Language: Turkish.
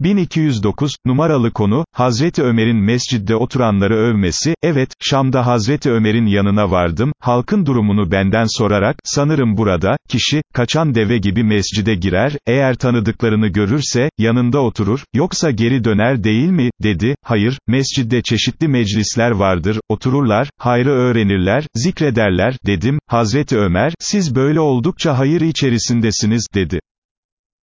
1209, numaralı konu, Hazreti Ömer'in mescidde oturanları övmesi, evet, Şam'da Hazreti Ömer'in yanına vardım, halkın durumunu benden sorarak, sanırım burada, kişi, kaçan deve gibi mescide girer, eğer tanıdıklarını görürse, yanında oturur, yoksa geri döner değil mi, dedi, hayır, mescidde çeşitli meclisler vardır, otururlar, hayrı öğrenirler, zikrederler, dedim, Hazreti Ömer, siz böyle oldukça hayır içerisindesiniz, dedi.